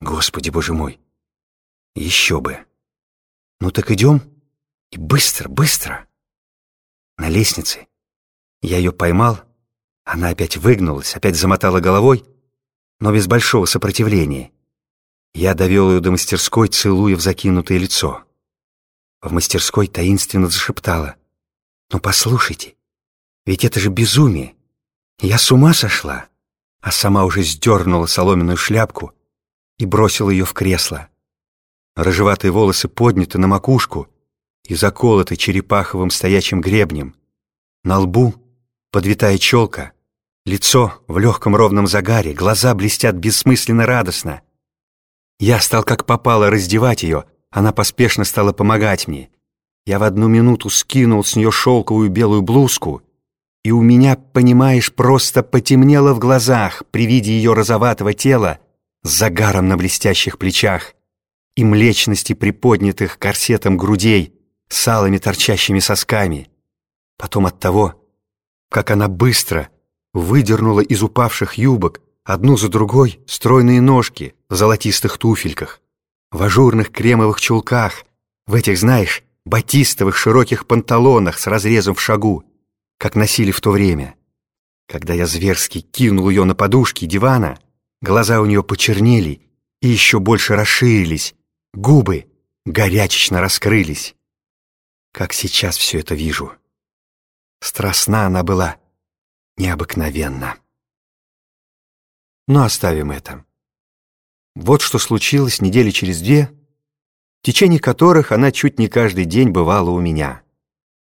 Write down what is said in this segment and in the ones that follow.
Господи, боже мой! Еще бы! Ну так идем и быстро, быстро! На лестнице я ее поймал, она опять выгнулась, опять замотала головой, но без большого сопротивления. Я довел ее до мастерской, целуя в закинутое лицо. В мастерской таинственно зашептала. «Ну послушайте, ведь это же безумие! Я с ума сошла!» А сама уже сдернула соломенную шляпку и бросила ее в кресло. Рыжеватые волосы подняты на макушку и заколоты черепаховым стоячим гребнем. На лбу подвитая челка, лицо в легком ровном загаре, глаза блестят бессмысленно радостно. Я стал как попало раздевать ее, она поспешно стала помогать мне. Я в одну минуту скинул с нее шелковую белую блузку, и у меня, понимаешь, просто потемнело в глазах при виде ее розоватого тела с загаром на блестящих плечах и млечности приподнятых корсетом грудей с алыми торчащими сосками. Потом от того, как она быстро выдернула из упавших юбок одну за другой стройные ножки в золотистых туфельках, в ажурных кремовых чулках, в этих, знаешь, батистовых широких панталонах с разрезом в шагу, как носили в то время. Когда я зверски кинул ее на подушки дивана, глаза у нее почернели и еще больше расширились, губы горячечно раскрылись. Как сейчас все это вижу. Страстна она была необыкновенно. Но оставим это. Вот что случилось недели через две, в течение которых она чуть не каждый день бывала у меня.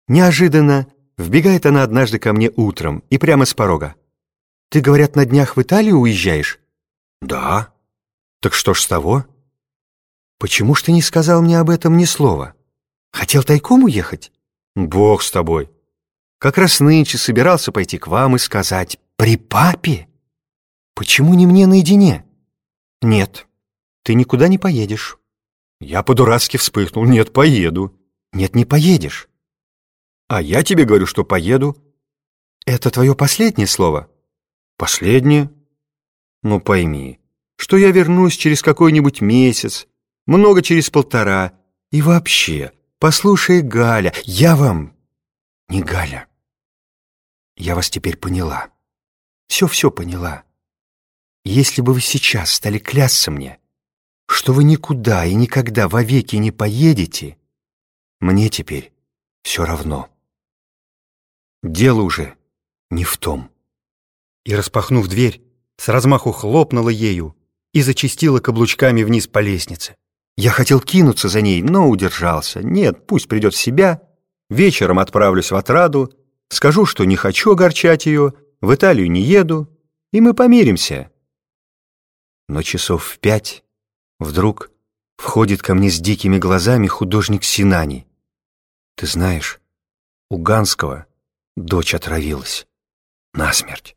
Неожиданно вбегает она однажды ко мне утром и прямо с порога. «Ты, говорят, на днях в Италию уезжаешь?» «Да». «Так что ж с того?» «Почему ж ты не сказал мне об этом ни слова? Хотел тайком уехать?» «Бог с тобой. Как раз нынче собирался пойти к вам и сказать «При папе?» «Почему не мне наедине?» «Нет, ты никуда не поедешь». Я по-дурацки вспыхнул. «Нет, поеду». «Нет, не поедешь». «А я тебе говорю, что поеду». «Это твое последнее слово?» «Последнее?» «Ну, пойми, что я вернусь через какой-нибудь месяц, много через полтора. И вообще, послушай, Галя, я вам не Галя. Я вас теперь поняла. Все-все поняла. Если бы вы сейчас стали клясться мне, что вы никуда и никогда вовеки не поедете, мне теперь все равно. Дело уже не в том. И, распахнув дверь, с размаху хлопнула ею и зачистила каблучками вниз по лестнице. Я хотел кинуться за ней, но удержался. Нет, пусть придет в себя. Вечером отправлюсь в отраду, Скажу, что не хочу огорчать ее, в Италию не еду, и мы помиримся. Но часов в пять вдруг входит ко мне с дикими глазами художник Синани. Ты знаешь, у Ганского дочь отравилась. Насмерть.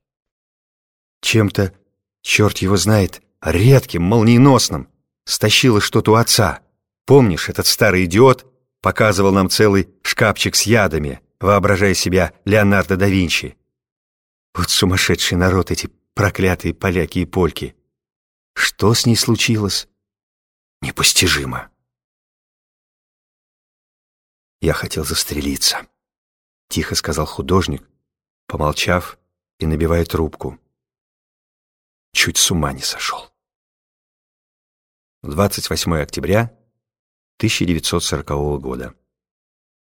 Чем-то, черт его знает, редким, молниеносным, стащила что-то у отца. Помнишь, этот старый идиот показывал нам целый шкафчик с ядами, воображая себя Леонардо да Винчи. Вот сумасшедший народ эти проклятые поляки и польки. Что с ней случилось? Непостижимо. Я хотел застрелиться, тихо сказал художник, помолчав и набивая трубку. Чуть с ума не сошел. 28 октября 1940 года.